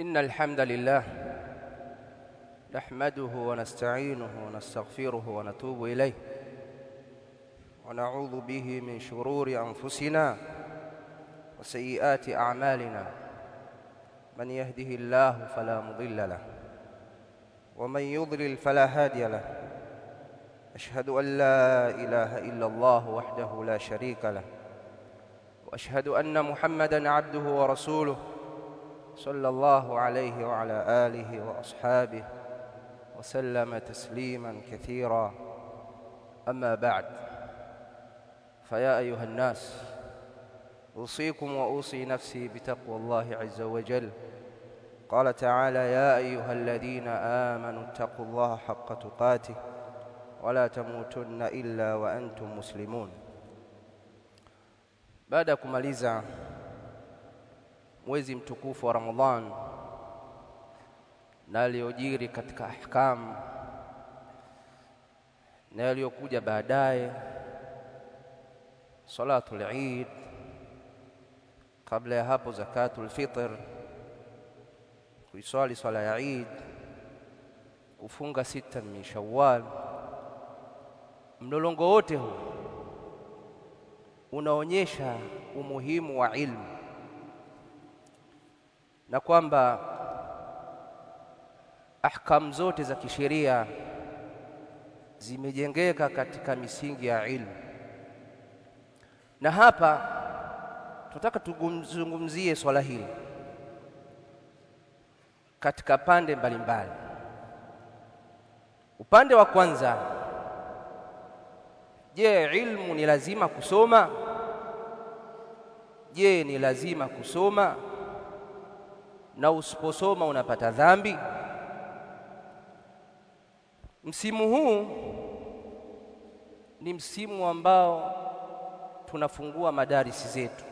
إن الحمد لله نحمده ونستعينه ونستغفره ونتوب إليه ونعوذ به من شرور أنفسنا وسيئات أعمالنا. من يهده الله فلا مضل له ومن يضلل فلا هادي له. أشهد أن لا إله إلا الله وحده لا شريك له وأشهد أن محمدًا عبده ورسوله. صلى الله عليه وعلى آله وأصحابه وسلم تسليما كثيرا. أما بعد فيا أيها الناس أوصيكم وأوصي نفسي بتقوى الله عز وجل. قال تعالى يا أيها الذين آمنوا اتقوا الله حق تقاته ولا تموتن إلا وأنتم مسلمون. ya kumaliza mwezi mtukufu wa Ramadhan na aliyojiri katika ahkamu na yaliyokuja baadaye salatul Eid kabla ya hapo zakatul fitr kuiswali swala ya Eid kufunga sita min Shawwal. Mlolongo wote huu unaonyesha umuhimu wa ilmu na kwamba ahkamu zote za kisheria zimejengeka katika misingi ya ilmu, na hapa tunataka tuzungumzie swala hili katika pande mbalimbali. Upande wa kwanza, je, ilmu ni lazima kusoma? Je, ni lazima kusoma na usiposoma unapata dhambi? Msimu huu ni msimu ambao tunafungua madarisi zetu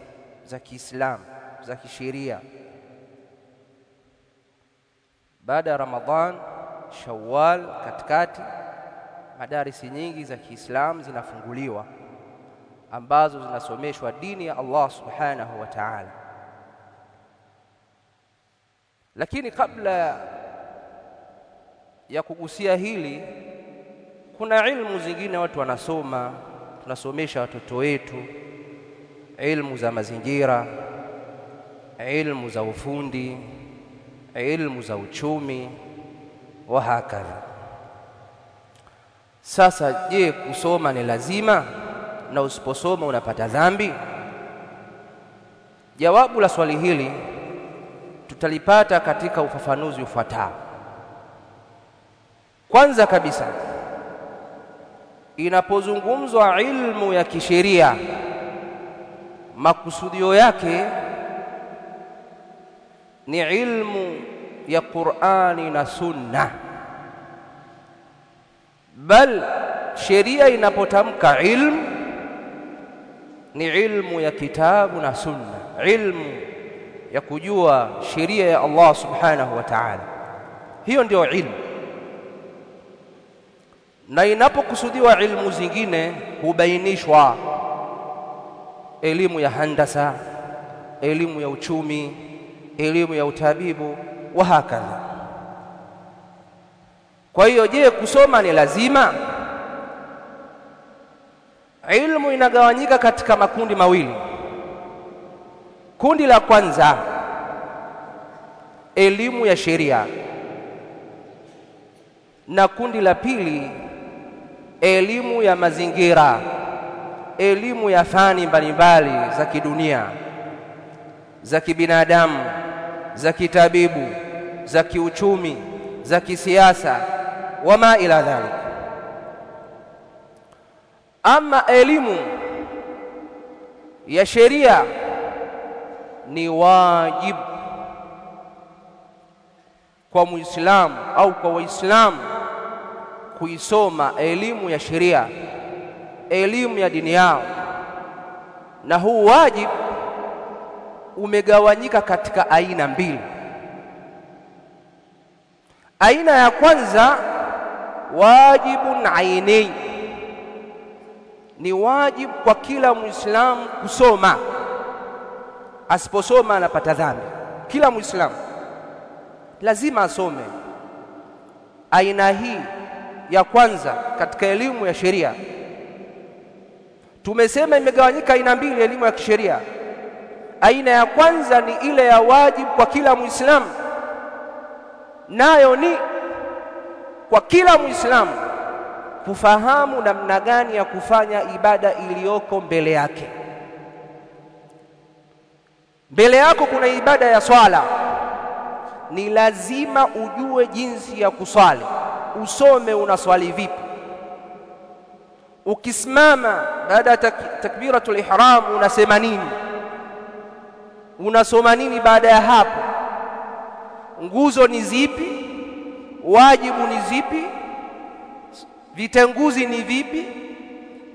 za Kiislamu za kisheria baada ya Ramadhan, Shawwal, katikati madarisi nyingi za Kiislamu zinafunguliwa ambazo zinasomeshwa dini ya Allah subhanahu wa ta'ala. Lakini kabla ya kugusia hili, kuna ilmu zingine watu wanasoma, tunasomesha watoto wetu, ilmu za mazingira, ilmu za ufundi, ilmu za uchumi wa hakadha. Sasa je, kusoma ni lazima na usiposoma unapata dhambi? Jawabu la swali hili tutalipata katika ufafanuzi ufuatao. Kwanza kabisa, inapozungumzwa ilmu ya kisheria, makusudio yake ni ilmu ya Qur'ani na Sunna. Bal sheria inapotamka ilmu ni ilmu ya kitabu na Sunna, ilmu ya kujua sheria ya Allah subhanahu wa ta'ala. Hiyo ndio ilmu, na inapokusudiwa ilmu zingine hubainishwa elimu ya handasa, elimu ya uchumi, elimu ya utabibu wa hakadha. Kwa hiyo, je, kusoma ni lazima? Ilmu inagawanyika katika makundi mawili. Kundi la kwanza elimu ya sheria, na kundi la pili elimu ya mazingira, elimu ya fani mbalimbali za kidunia, za kibinadamu, za kitabibu, za kiuchumi, za kisiasa, wama ila dhalik. Ama elimu ya sheria ni wajibu kwa Muislamu au kwa Waislamu kuisoma elimu ya sheria, elimu ya dini yao, na huu wajibu umegawanyika katika aina mbili. Aina ya kwanza, wajibun aini, ni wajibu kwa kila Muislamu kusoma asiposoma anapata dhambi. Kila Muislamu lazima asome aina hii ya kwanza katika elimu ya sheria. Tumesema imegawanyika aina mbili elimu ya kisheria. Aina ya kwanza ni ile ya wajibu kwa kila Muislamu, nayo ni kwa kila Muislamu kufahamu namna gani ya kufanya ibada iliyoko mbele yake. Mbele yako kuna ibada ya swala, ni lazima ujue jinsi ya kuswali, usome unaswali vipi. Ukisimama baada ya tak takbiratul ihram unasema nini? Unasoma nini baada ya hapo? Nguzo ni zipi? Wajibu ni zipi? Vitenguzi ni vipi?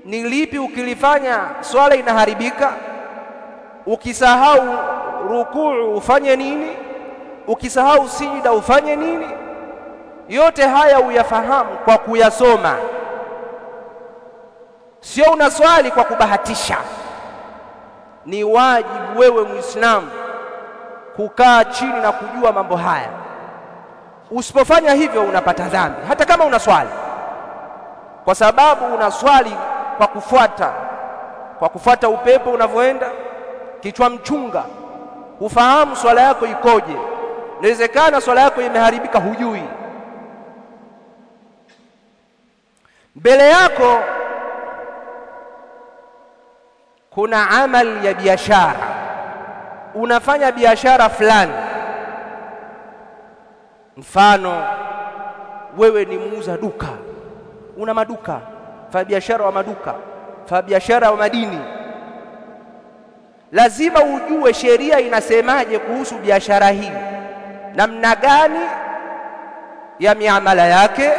Ni lipi ukilifanya swala inaharibika? Ukisahau rukuu ufanye nini? Ukisahau sijida ufanye nini? Yote haya uyafahamu kwa kuyasoma, sio unaswali kwa kubahatisha. Ni wajibu wewe Muislamu kukaa chini na kujua mambo haya. Usipofanya hivyo unapata dhambi, hata kama unaswali, kwa sababu unaswali kwa kufuata kwa kufuata upepo unavyoenda, kichwa mchunga, ufahamu swala yako ikoje. Inawezekana swala yako imeharibika, hujui. Mbele yako kuna amali ya biashara, unafanya biashara fulani. Mfano, wewe ni muuza duka, una maduka, fa biashara wa maduka, fa biashara wa madini. Lazima ujue sheria inasemaje kuhusu biashara hii, namna gani ya miamala yake,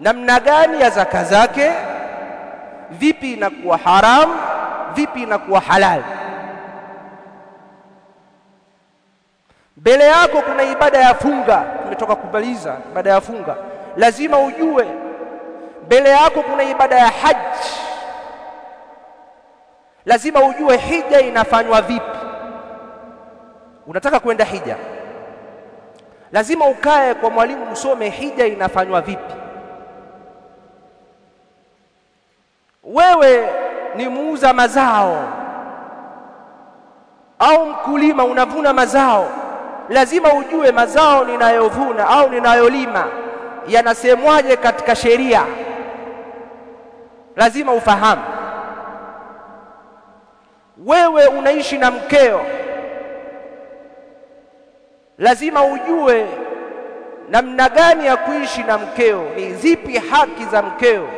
namna gani ya zaka zake, vipi inakuwa haramu, vipi inakuwa halali. Mbele yako kuna ibada ya funga, tumetoka kumaliza ibada ya funga. Lazima ujue mbele yako kuna ibada ya haji, lazima ujue hija inafanywa vipi. Unataka kwenda hija, lazima ukae kwa mwalimu usome hija inafanywa vipi. Wewe ni muuza mazao au mkulima, unavuna mazao lazima ujue mazao ninayovuna au ninayolima yanasemwaje katika sheria, lazima ufahamu. Wewe unaishi na mkeo, lazima ujue namna gani ya kuishi na mkeo, ni zipi haki za mkeo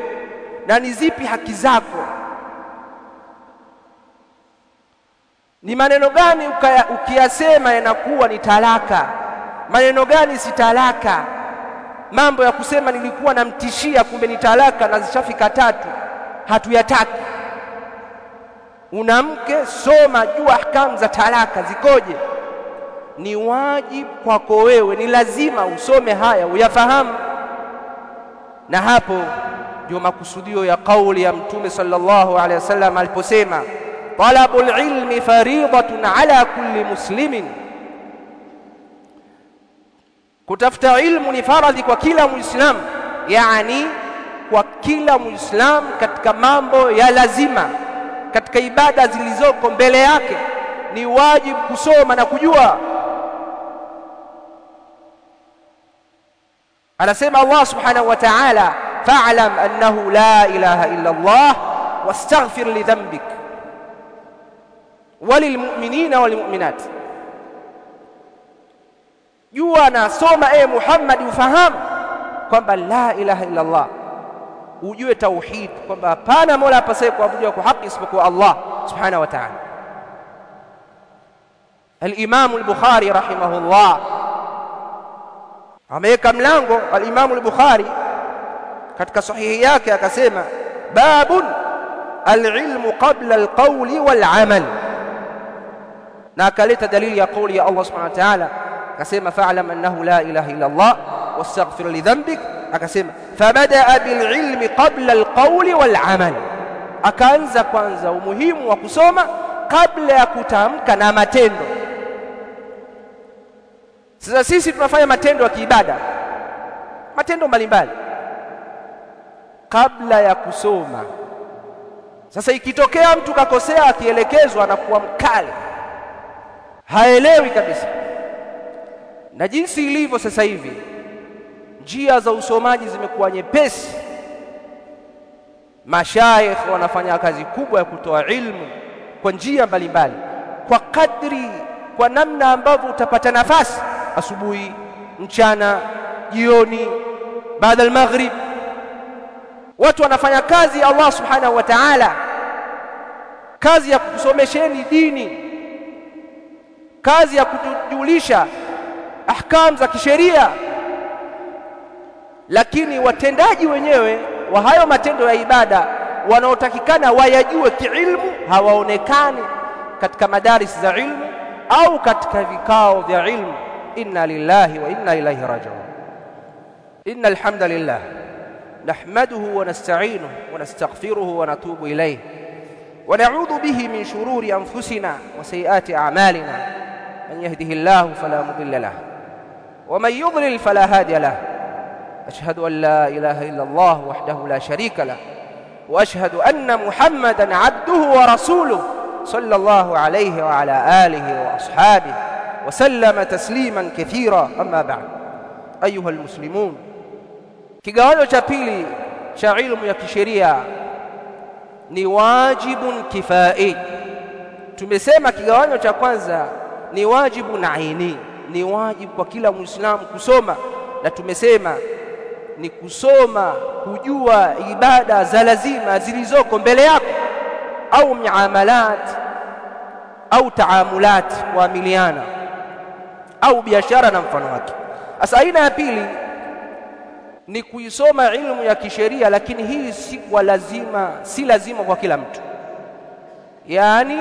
na ni zipi haki zako, ni maneno gani ukiyasema yanakuwa ni talaka, maneno gani si talaka. Mambo ya kusema nilikuwa namtishia, kumbe ni talaka na zishafika tatu, hatuyataki. Una mke, soma, jua ahkamu za talaka zikoje. Ni wajibu kwako wewe, ni lazima usome haya uyafahamu, na hapo ndio makusudio ya kauli ya Mtume sallallahu alaihi wasallam aliposema talabul ilmi faridatun ala kulli muslimin, kutafuta ilmu ni faradhi kwa kila Muislamu, yani kwa kila Muislamu katika mambo ya lazima, katika ibada zilizoko mbele yake ni wajibu kusoma na kujua. Anasema Allah subhanahu wa ta'ala, fa'lam annahu la ilaha illa Allah wastaghfir li dhanbik walilmuminina walilmuminat. Jua na soma, e Muhammad, ufahamu kwamba la ilaha illa Allah, ujue tauhid, kwamba hapana mola apasaye kuabudiwa kwa haki isipokuwa Allah subhanahu wa ta'ala. Al-Imamu al-Bukhari rahimahullah ameweka mlango al-Imamu al-Bukhari katika sahihi yake akasema, babun al-ilmu qabla al-qawli wal-amal na akaleta dalili ya kauli ya Allah subhanahu wa ta'ala, akasema fa'lam annahu la ilaha illa Allah wastaghfir li dhanbik, akasema fabadaa bililmi qabla alqawli walamal, akaanza kwanza umuhimu wa kusoma kabla ya kutamka na matendo. sasa sisi tunafanya matendo ya kiibada matendo mbalimbali kabla ya kusoma. Sasa ikitokea mtu kakosea akielekezwa na kuwa mkali haelewi kabisa. Na jinsi ilivyo sasa hivi njia za usomaji zimekuwa nyepesi. Mashaikh wanafanya kazi kubwa ya kutoa ilmu kwa njia mbalimbali kwa kadri kwa namna ambavyo utapata nafasi asubuhi mchana jioni baada ya maghrib, watu wanafanya kazi Allah subhanahu wa ta'ala kazi ya kusomesheni dini kazi ya kutujulisha ahkam za kisheria lakini watendaji wenyewe wa hayo matendo ya ibada wanaotakikana wayajue kiilmu hawaonekani katika madaris za ilmu au katika vikao vya ilmu inna lillahi wa inna ilaihi rajiun inna alhamdulillah نحمده ونستعينه ونستغفره ونتوب إليه ونعوذ به من شرور أنفسنا وسيئات أعمالنا من يهده الله فلا مضل له ومن يضلل فلا هادي له أشهد أن لا إله إلا الله وحده لا شريك له وأشهد أن محمدا عبده ورسوله صلى الله عليه وعلى آله وأصحابه وسلم تسليما كثيرا. أما بعد أيها المسلمون كيغانو جابيلي شعيل ميكشيريا ni wajibun kifai. Tumesema kigawanyo cha kwanza ni نواجب naini ni wajibu kwa kila muislamu kusoma ni kusoma kujua ibada za lazima zilizoko mbele yako au miamalat au taamulat kuamiliana au biashara na mfano wake. Sasa aina ya pili ni kuisoma ilmu ya kisheria lakini hii si kwa lazima si lazima kwa kila mtu. Yani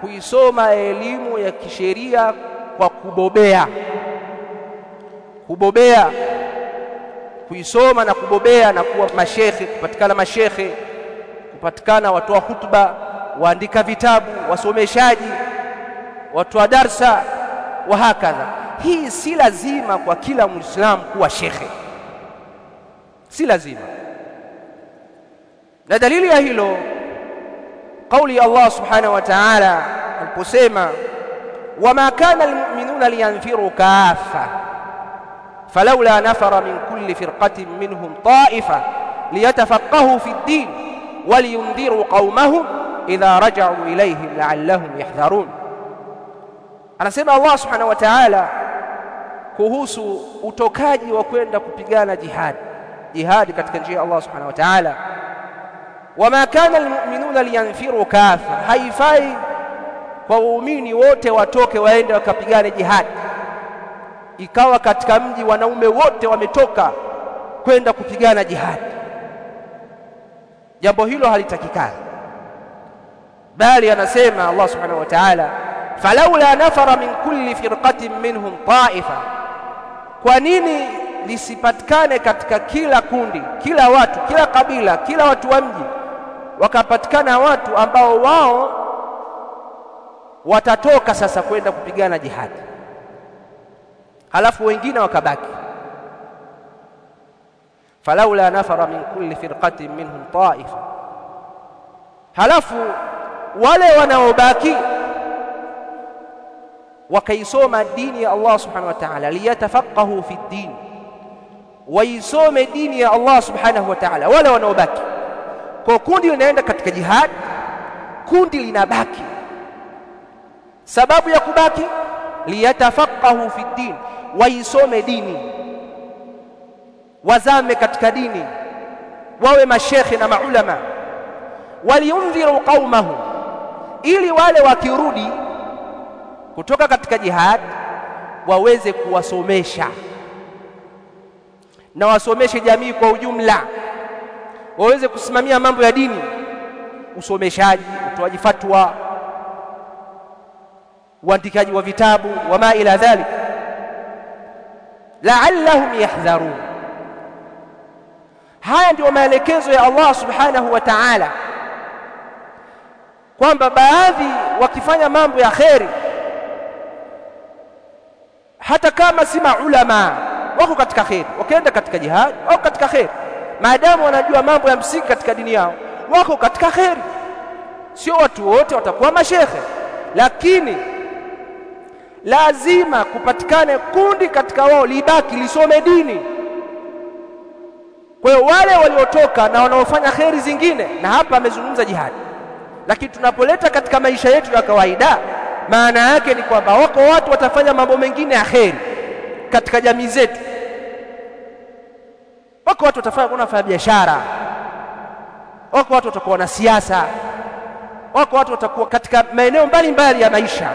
kuisoma elimu ya kisheria kwa kubobea. Kubobea kuisoma na kubobea na kuwa mashehe kupatikana mashekhe kupatikana watoa hutuba waandika vitabu wasomeshaji watoa darsa wa hakadha. Hii si lazima kwa kila muislamu kuwa shekhe. Si lazima. Na dalili ya hilo kauli ya Allah subhanahu wa ta'ala aliposema wama kana almu'minuna liyanfiru kaffa falawla nafara min kulli firqatin minhum ta'ifa liyatafaqahu fi ad-din waliyundhiru qaumahum idha raja'u ilayhim la'allahum yahdharun anasema Allah subhanahu wa ta'ala kuhusu utokaji wa kwenda kupigana jihadi jihadi katika njia ya Allah subhanahu wa ta'ala wama kana almu'minuna liyanfiru kafa haifai kwa waumini wote watoke waende wakapigane jihadi ikawa katika mji wanaume wote wametoka kwenda kupigana jihadi. Jambo hilo halitakikana bali anasema Allah subhanahu wa ta'ala falaula nafara min kulli firqatin minhum ta'ifa. Kwa nini lisipatikane katika kila kundi kila watu kila kabila kila watu wa mji wakapatikana watu ambao wao watatoka sasa kwenda kupigana jihadi halafu wengine wakabaki. Falaula nafara min kulli firqatin minhum ta'ifa. Halafu wale wanaobaki wakaisoma dini ya Allah subhanahu wa ta'ala liyatafaqahu fi din waisome dini ya Allah subhanahu wa ta'ala wale wanaobaki. Kwa kundi linaenda katika jihad kundi linabaki. Sababu ya kubaki? Liyatafaqahu fi din waisome dini wazame katika dini wawe mashekhe na maulama waliundhiru qaumahu, ili wale wakirudi kutoka katika jihad waweze kuwasomesha. Na wasomeshe jamii kwa ujumla waweze kusimamia mambo ya dini usomeshaji utoaji fatwa uandikaji wa vitabu wama ila dhalik la'allahum yahdharun. Haya ndio maelekezo ya Allah subhanahu wa ta'ala. Kwamba baadhi wakifanya mambo ya kheri hata kama si maulama wako katika kheri. Wakienda katika jihad au katika kheri. Maadamu wanajua mambo ya msingi katika dini yao wako katika kheri. Sio watu wote watakuwa mashekhe lakini lazima kupatikane kundi katika wao libaki lisome dini. Kwa hiyo wale waliotoka na wanaofanya kheri zingine na hapa amezungumza jihadi. Lakini tunapoleta katika maisha yetu ya kawaida maana yake ni kwamba wako watu watafanya mambo mengine ya kheri katika jamii zetu. Wako watu watafanya wanafanya biashara? Wako watu watakuwa na siasa wako watu watakuwa katika maeneo mbalimbali ya maisha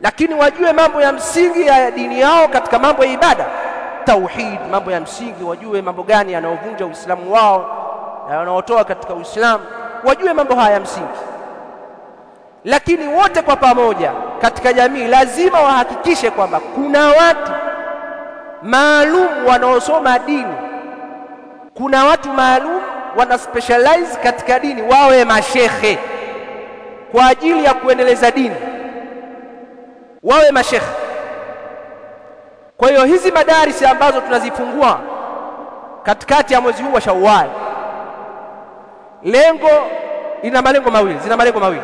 lakini wajue mambo ya msingi ya dini yao katika mambo ya ibada. Tauhid mambo ya msingi. Wajue mambo gani yanayovunja uislamu wao na wanaotoa katika uislamu. Wajue mambo haya ya msingi. Lakini wote kwa pamoja katika jamii lazima wahakikishe kwamba kuna watu maalum wanaosoma dini. Kuna watu maalum wana specialize katika dini wawe mashehe kwa ajili ya kuendeleza dini wawe mashekhe kwa hiyo hizi madarisi ambazo tunazifungua katikati ya mwezi huu wa Shawwal. Lengo ina malengo mawili zina malengo mawili.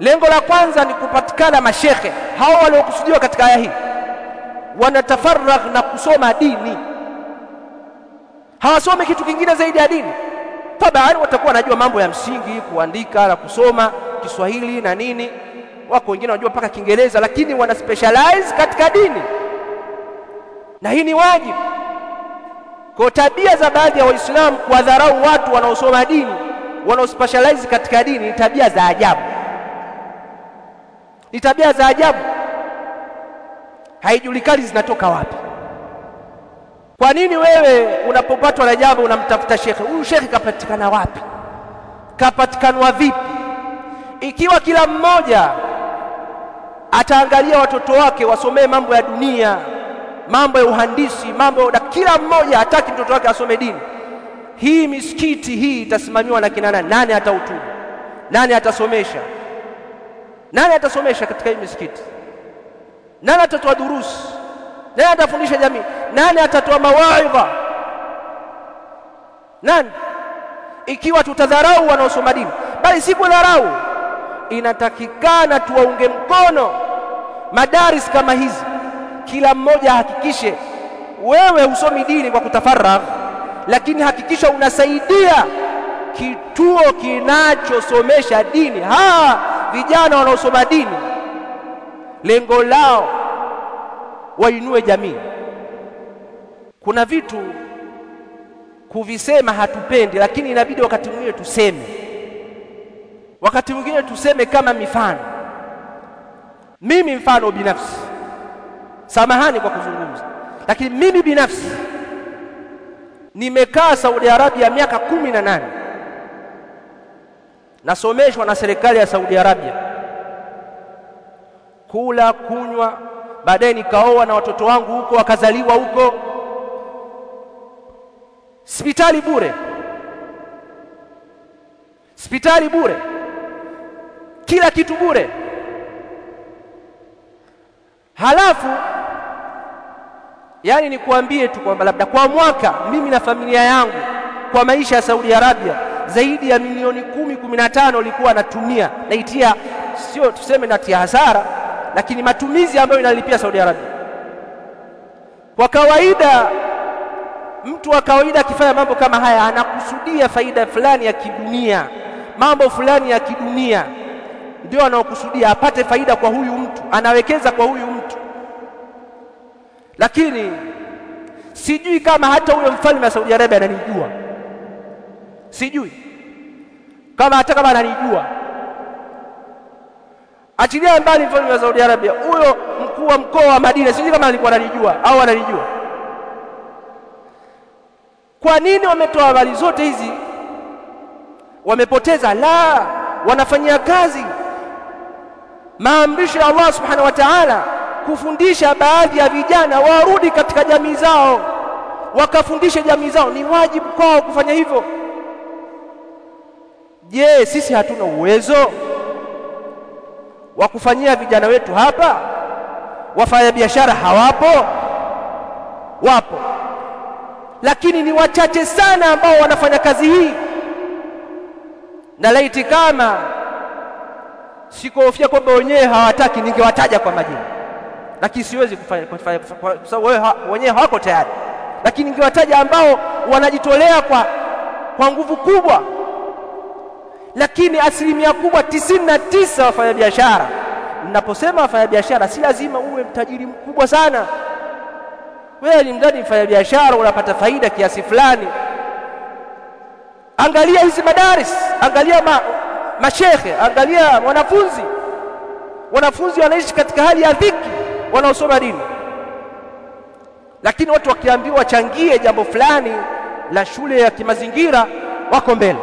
Lengo la kwanza ni kupatikana mashekhe hao waliokusudiwa katika aya hii wanatafaragh na kusoma dini. Hawasome kitu kingine zaidi ya dini. Tabaan watakuwa wanajua mambo ya msingi kuandika na kusoma Kiswahili na nini wako wengine wanajua mpaka Kiingereza lakini wana specialize katika dini. Na hii ni wajibu. Kwa tabia za baadhi ya waislamu kuwadharau watu wanaosoma dini wanaospecialize katika dini ni tabia za ajabu. Ni tabia za ajabu. Haijulikani zinatoka wapi. Kwa nini wewe unapopatwa na jambo unamtafuta shekhe? Huyu shekhe kapatikana wapi? Kapatikanwa vipi? Ikiwa kila mmoja ataangalia watoto wake wasomee mambo ya dunia mambo ya uhandisi mambo ya kila mmoja hataki mtoto wake asome dini. Hii misikiti hii itasimamiwa na kina nani? Nani atautubu? Nani atasomesha? Nani atasomesha katika hii misikiti? Nani atatoa durusi? Nani atafundisha jamii? Nani atatoa mawaidha? Nani? Ikiwa tutadharau wanaosoma dini bali si kudharau inatakikana tuwaunge mkono madaris kama hizi. Kila mmoja hakikishe wewe usomi dini kwa kutafaragh lakini hakikisha unasaidia kituo kinachosomesha dini. Hawa vijana wanaosoma dini lengo lao wainue jamii. Kuna vitu kuvisema hatupendi lakini inabidi wakati mwingine tuseme. Wakati mwingine tuseme kama mifano mimi mfano binafsi. Samahani kwa kuzungumza. Lakini mimi binafsi nimekaa Saudi Arabia miaka kumi na nane. Nasomeshwa na serikali ya Saudi Arabia. Kula kunywa baadaye nikaoa na watoto wangu huko wakazaliwa huko. Hospitali bure. Hospitali bure. Kila kitu bure halafu yani nikuambie tu kwamba labda kwa mwaka mimi na familia yangu kwa maisha ya Saudi Arabia zaidi ya milioni kumi kumi na tano ilikuwa natumia naitia sio tuseme natia hasara lakini matumizi ambayo inalipia Saudi Arabia. Kwa kawaida mtu wa kawaida akifanya mambo kama haya anakusudia faida fulani ya kidunia mambo fulani ya kidunia ndio anaokusudia apate faida kwa huyu mtu anawekeza kwa huyu mtu lakini sijui kama hata huyo mfalme wa Saudi Arabia ananijua. Sijui. Kama hata kama ananijua. Achilia mbali mfalme wa Saudi Arabia. Huyo mkuu wa mkoa wa Madina sijui kama alikuwa ananijua au ananijua. Kwa nini wametoa habari zote hizi? Wamepoteza? La wanafanyia kazi. Maamrisho ya Allah subhanahu wa ta'ala kufundisha baadhi ya vijana warudi katika jamii zao wakafundishe jamii zao. Ni wajibu kwao kufanya hivyo. Je sisi hatuna uwezo wa kufanyia vijana wetu hapa? Wafanya biashara hawapo? Wapo. Lakini ni wachache sana ambao wanafanya kazi hii. Na laiti kama sikuhofia kwamba wenyewe hawataki ningewataja kwa majina lakini siwezi kufanya kwa sababu wewe wenyewe hawako tayari. Lakini ningewataja ambao wanajitolea kwa kwa nguvu kubwa. Lakini asilimia kubwa tisini na tisa wafanyabiashara. Ninaposema wafanyabiashara si lazima uwe mtajiri mkubwa sana. Wewe ni mdadi mfanyabiashara unapata faida kiasi fulani. Angalia hizi madaris angalia ma, mashekhe angalia wanafunzi. Wanafunzi wanaishi katika hali ya dhiki wanaosoma dini. Lakini watu wakiambiwa wachangie jambo fulani la shule ya kimazingira wako mbele.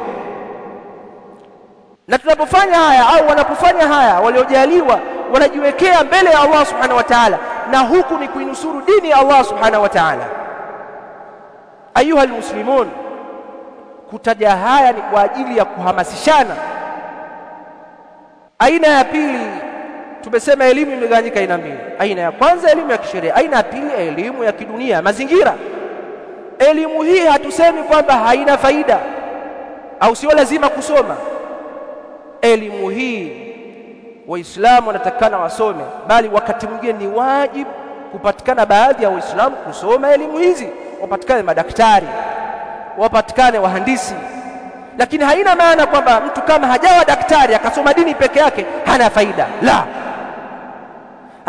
Na tunapofanya haya au wanapofanya haya waliojaliwa wanajiwekea mbele ya Allah subhanahu wa ta'ala. Na huku ni kuinusuru dini ya Allah subhanahu wa ta'ala. Ayuha almuslimun kutaja haya ni kwa ajili ya kuhamasishana. Aina ya pili tumesema elimu imegawanyika aina mbili. Aina ya kwanza elimu ya kisheria. Aina ya pili elimu ya kidunia mazingira. Elimu hii hatusemi kwamba haina faida au sio lazima kusoma. Elimu hii waislamu wanatakana wasome bali wakati mwingine ni wajibu kupatikana baadhi ya waislamu kusoma elimu hizi. Wapatikane madaktari wapatikane wahandisi. Lakini haina maana kwamba mtu kama hajawa daktari akasoma dini peke yake hana faida. La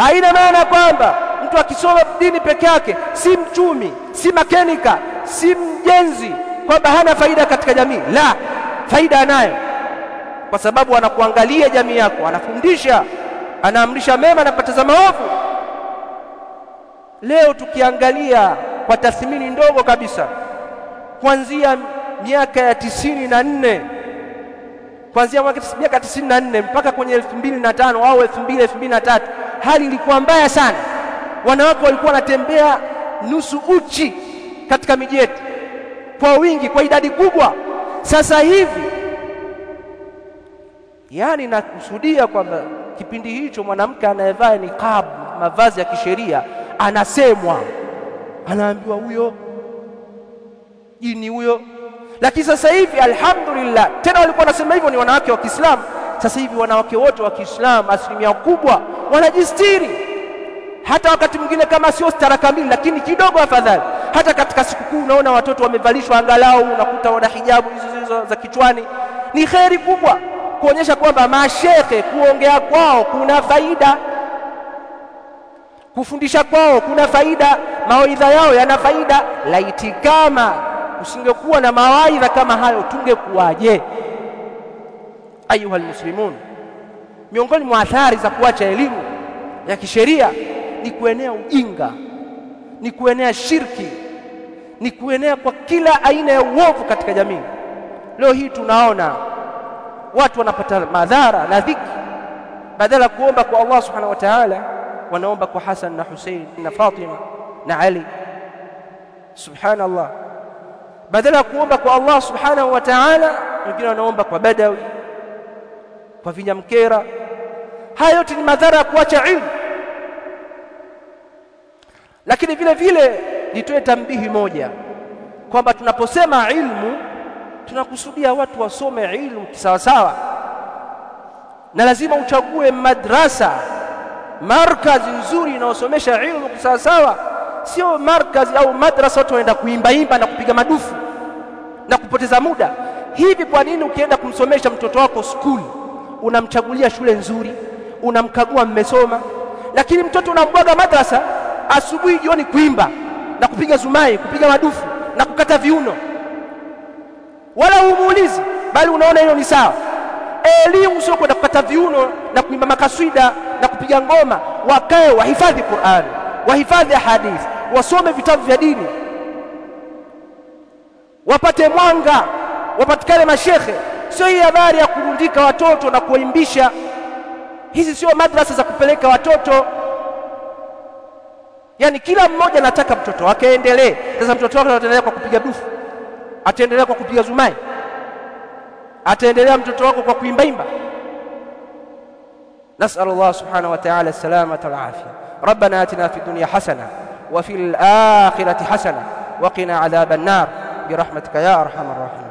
haina maana kwamba mtu akisoma dini peke yake si mchumi si makenika si mjenzi kwamba hana faida katika jamii. La faida anayo kwa sababu anakuangalia jamii yako anafundisha anaamrisha mema na kukataza maovu. Leo tukiangalia kwa tathmini ndogo kabisa kuanzia miaka ya tisini na nne kuanzia miaka tisini na nne mpaka kwenye elfu mbili na tano au elfu mbili elfu mbili na tatu hali ilikuwa mbaya sana. Wanawake walikuwa wanatembea nusu uchi katika miji yetu kwa wingi kwa idadi kubwa. Sasa hivi yani nakusudia kwamba kipindi hicho mwanamke anayevaa niqab mavazi ya kisheria anasemwa anaambiwa huyo jini huyo. Lakini sasa hivi alhamdulillah tena walikuwa wanasema hivyo ni wanawake wa Kiislamu sasa hivi wanawake wote wa Kiislamu asilimia kubwa wanajistiri. Hata wakati mwingine kama sio stara kamili lakini kidogo afadhali. Hata katika sikukuu unaona watoto wamevalishwa angalau unakuta wana hijabu hizo hizo za kichwani. Ni kheri kubwa kuonyesha kwamba mashehe kuongea kwao kuna faida. Kufundisha kwao kuna faida mawaidha yao yana faida. Laiti kama usingekuwa na mawaidha kama hayo tungekuwaje ayuha almuslimun miongoni mwa athari za kuacha elimu ya kisheria ni kuenea ujinga ni kuenea shirki ni kuenea kwa kila aina ya uovu katika jamii. Leo hii tunaona watu wanapata madhara na dhiki. Badala kuomba kwa Allah subhanahu wa ta'ala wanaomba kwa Hassan na Hussein na Fatima na Ali. Subhanallah. Badala ya kuomba kwa Allah subhanahu wa ta'ala wengine wanaomba kwa Badawi kwa vinyamkera haya yote ni madhara ya kuacha ilmu. Lakini vile vile nitoe tambihi moja kwamba tunaposema ilmu tunakusudia watu wasome ilmu kisawasawa. Na lazima uchague madrasa markazi nzuri inayosomesha ilmu kisawasawa. Sio markazi au madrasa watu waenda kuimbaimba na kupiga madufu na kupoteza muda. Hivi kwa nini ukienda kumsomesha mtoto wako skuli unamchagulia shule nzuri unamkagua mmesoma lakini mtoto unambwaga madrasa asubuhi jioni kuimba na kupiga zumai kupiga madufu na kukata viuno. Wala humuulizi bali unaona hilo ni sawa. Elimu sio kwenda kukata viuno na kuimba makaswida na kupiga ngoma. Wakae wahifadhi Qur'an wahifadhi hadithi wasome vitabu vya dini. Wapate mwanga wapatikane mashekhe sio hii habari ya kurundika watoto na kuwaimbisha hizi sio madrasa za kupeleka watoto yani kila mmoja anataka mtoto wake aendelee sasa mtoto wake ataendelea kwa kupiga dufu ataendelea kwa kupiga zumai ataendelea mtoto wako kwa kuimbaimba نسأل الله سبحانه وتعالى السلامة والعافية ربنا آتنا في الدنيا حسنة وفي الآخرة حسنة وقنا عذاب النار برحمتك يا أرحم الراحمين